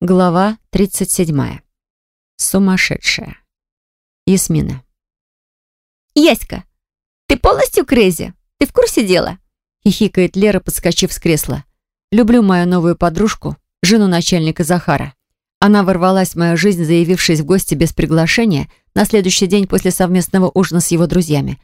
Глава 37. Сумасшедшая. Ясмина. «Яська, ты полностью крейзи? Ты в курсе дела?» Хихикает Лера, подскочив с кресла. «Люблю мою новую подружку, жену начальника Захара. Она ворвалась в мою жизнь, заявившись в гости без приглашения на следующий день после совместного ужина с его друзьями.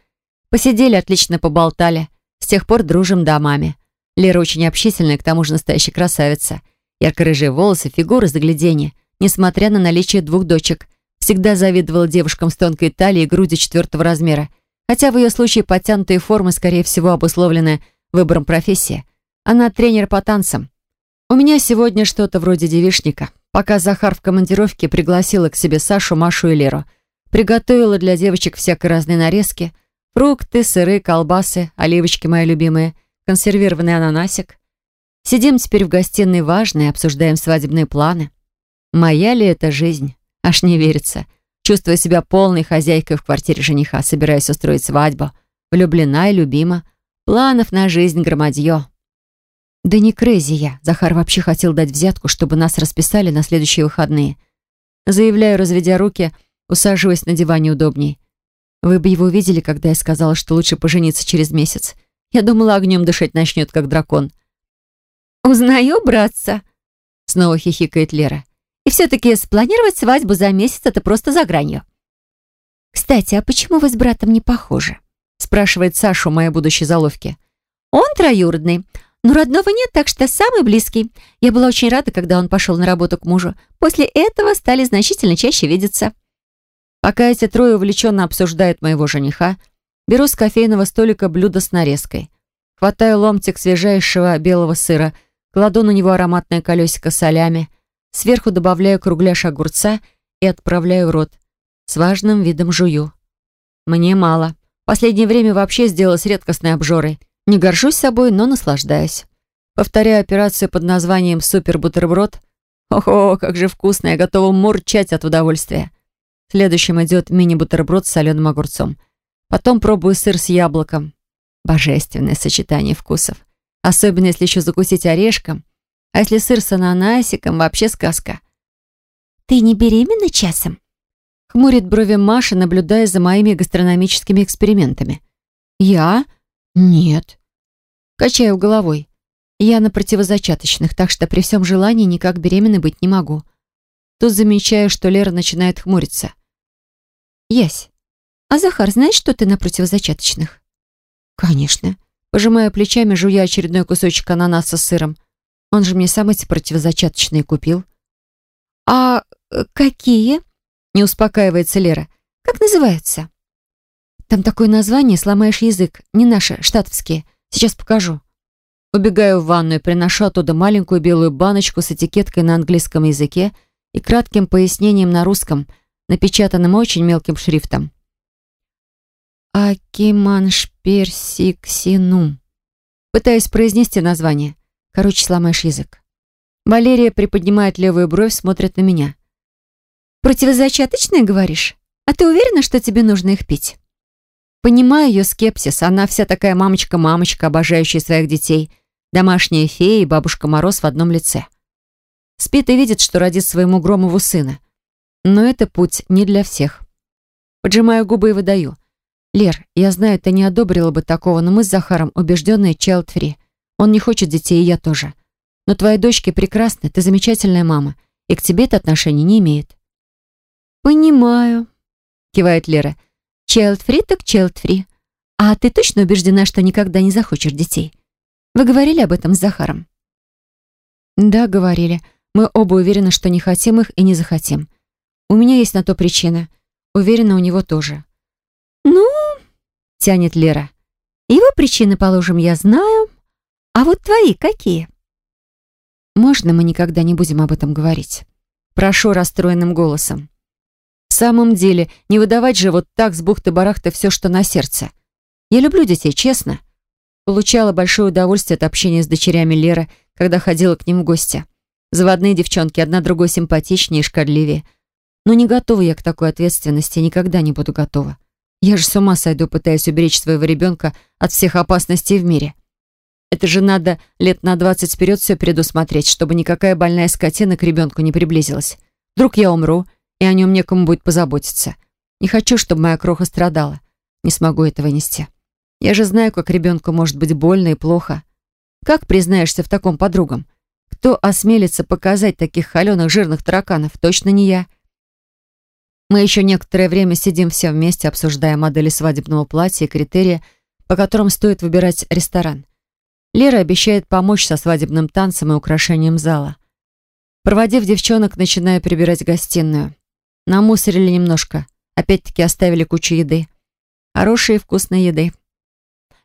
Посидели, отлично поболтали. С тех пор дружим домами. Лера очень общительная, к тому же настоящая красавица. Ярко-рыжие волосы, фигура загляденье. Несмотря на наличие двух дочек. Всегда завидовала девушкам с тонкой талией и грудью четвертого размера. Хотя в ее случае подтянутые формы, скорее всего, обусловлены выбором профессии. Она тренер по танцам. У меня сегодня что-то вроде девишника. Пока Захар в командировке пригласила к себе Сашу, Машу и Леру. Приготовила для девочек всякой разные нарезки. Фрукты, сыры, колбасы, оливочки мои любимые, консервированный ананасик. Сидим теперь в гостиной важной, обсуждаем свадебные планы. Моя ли это жизнь? Аж не верится. Чувствую себя полной хозяйкой в квартире жениха, собираюсь устроить свадьбу. Влюблена и любима. Планов на жизнь громадье. Да не crazy я. Захар вообще хотел дать взятку, чтобы нас расписали на следующие выходные. Заявляю, разведя руки, усаживаясь на диване удобней. Вы бы его видели, когда я сказала, что лучше пожениться через месяц. Я думала, огнем дышать начнет, как дракон. «Узнаю, братца!» Снова хихикает Лера. «И все-таки спланировать свадьбу за месяц — это просто за гранью». «Кстати, а почему вы с братом не похожи?» Спрашивает Сашу, моя будущей заловки. «Он троюродный, но родного нет, так что самый близкий. Я была очень рада, когда он пошел на работу к мужу. После этого стали значительно чаще видеться». Пока эти трое увлеченно обсуждают моего жениха, беру с кофейного столика блюдо с нарезкой. Хватаю ломтик свежайшего белого сыра — Кладу на него ароматное колесико солями, сверху добавляю кругляш огурца и отправляю в рот. С важным видом жую. Мне мало. Последнее время вообще сделалась редкостной обжорой. Не горжусь собой, но наслаждаюсь. Повторяю операцию под названием «Супер-бутерброд». Ого, как же вкусно, я готова мурчать от удовольствия. Следующим идет мини-бутерброд с соленым огурцом. Потом пробую сыр с яблоком. Божественное сочетание вкусов. Особенно, если еще закусить орешком. А если сыр с ананасиком, вообще сказка. «Ты не беременна часом?» Хмурит брови Маша, наблюдая за моими гастрономическими экспериментами. «Я? Нет». Качаю головой. Я на противозачаточных, так что при всем желании никак беременной быть не могу. Тут замечаю, что Лера начинает хмуриться. «Ясь, а Захар знает, что ты на противозачаточных?» «Конечно. Пожимая плечами, жуя очередной кусочек ананаса с сыром. Он же мне сам эти противозачаточные купил. «А э, какие?» — не успокаивается Лера. «Как называются?» «Там такое название, сломаешь язык. Не наши, штатовские. Сейчас покажу». Убегаю в ванную, приношу оттуда маленькую белую баночку с этикеткой на английском языке и кратким пояснением на русском, напечатанным очень мелким шрифтом. Акиманшперсиксинум. Пытаюсь произнести название. Короче, сломаешь язык. Валерия приподнимает левую бровь, смотрит на меня. «Противозачаточные, говоришь? А ты уверена, что тебе нужно их пить?» Понимаю ее скепсис. Она вся такая мамочка-мамочка, обожающая своих детей. Домашняя фея и бабушка Мороз в одном лице. Спит и видит, что родит своему Громову сына. Но это путь не для всех. Поджимаю губы и выдаю. «Лер, я знаю, ты не одобрила бы такого, но мы с Захаром убежденные child-free. Он не хочет детей, и я тоже. Но твои дочки прекрасны, ты замечательная мама, и к тебе это отношение не имеет». «Понимаю», — кивает Лера. «Child-free так child-free. А ты точно убеждена, что никогда не захочешь детей? Вы говорили об этом с Захаром?» «Да, говорили. Мы оба уверены, что не хотим их и не захотим. У меня есть на то причина. Уверена, у него тоже». «Ну, тянет Лера. Его причины, положим, я знаю. А вот твои какие? Можно мы никогда не будем об этом говорить? Прошу расстроенным голосом. В самом деле, не выдавать же вот так с бухты-барахты все, что на сердце. Я люблю детей, честно. Получала большое удовольствие от общения с дочерями Леры, когда ходила к ним в гости. Заводные девчонки, одна другой симпатичнее и шкодливее. Но не готова я к такой ответственности, никогда не буду готова. Я же с ума сойду, пытаясь уберечь своего ребенка от всех опасностей в мире. Это же надо лет на двадцать вперед все предусмотреть, чтобы никакая больная скотина к ребенку не приблизилась. Вдруг я умру, и о нем некому будет позаботиться. Не хочу, чтобы моя кроха страдала. Не смогу этого нести. Я же знаю, как ребенку может быть больно и плохо. Как признаешься в таком подругам? Кто осмелится показать таких холеных жирных тараканов? Точно не я. Мы еще некоторое время сидим все вместе, обсуждая модели свадебного платья и критерии, по которым стоит выбирать ресторан. Лера обещает помочь со свадебным танцем и украшением зала. Проводив девчонок, начинаю прибирать гостиную. Намусорили немножко. Опять-таки оставили кучу еды. Хорошей и вкусной еды.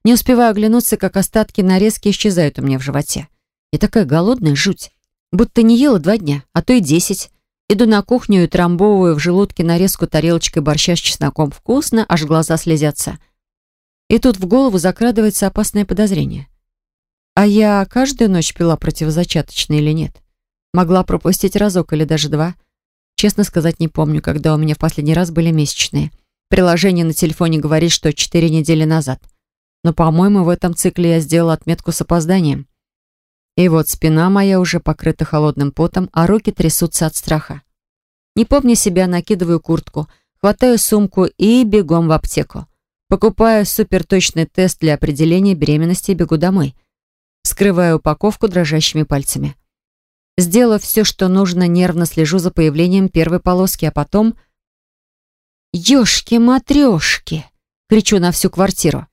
Не успеваю оглянуться, как остатки нарезки исчезают у меня в животе. Я такая голодная, жуть. Будто не ела два дня, а то и десять. Иду на кухню и трамбовываю в желудке нарезку тарелочкой борща с чесноком. Вкусно, аж глаза слезятся. И тут в голову закрадывается опасное подозрение. А я каждую ночь пила противозачаточные или нет? Могла пропустить разок или даже два. Честно сказать, не помню, когда у меня в последний раз были месячные. Приложение на телефоне говорит, что четыре недели назад. Но, по-моему, в этом цикле я сделала отметку с опозданием. И вот спина моя уже покрыта холодным потом, а руки трясутся от страха. Не помня себя, накидываю куртку, хватаю сумку и бегом в аптеку. Покупаю суперточный тест для определения беременности и бегу домой. Скрываю упаковку дрожащими пальцами. Сделав все, что нужно, нервно слежу за появлением первой полоски, а потом... «Ёшки-матрёшки!» — кричу на всю квартиру.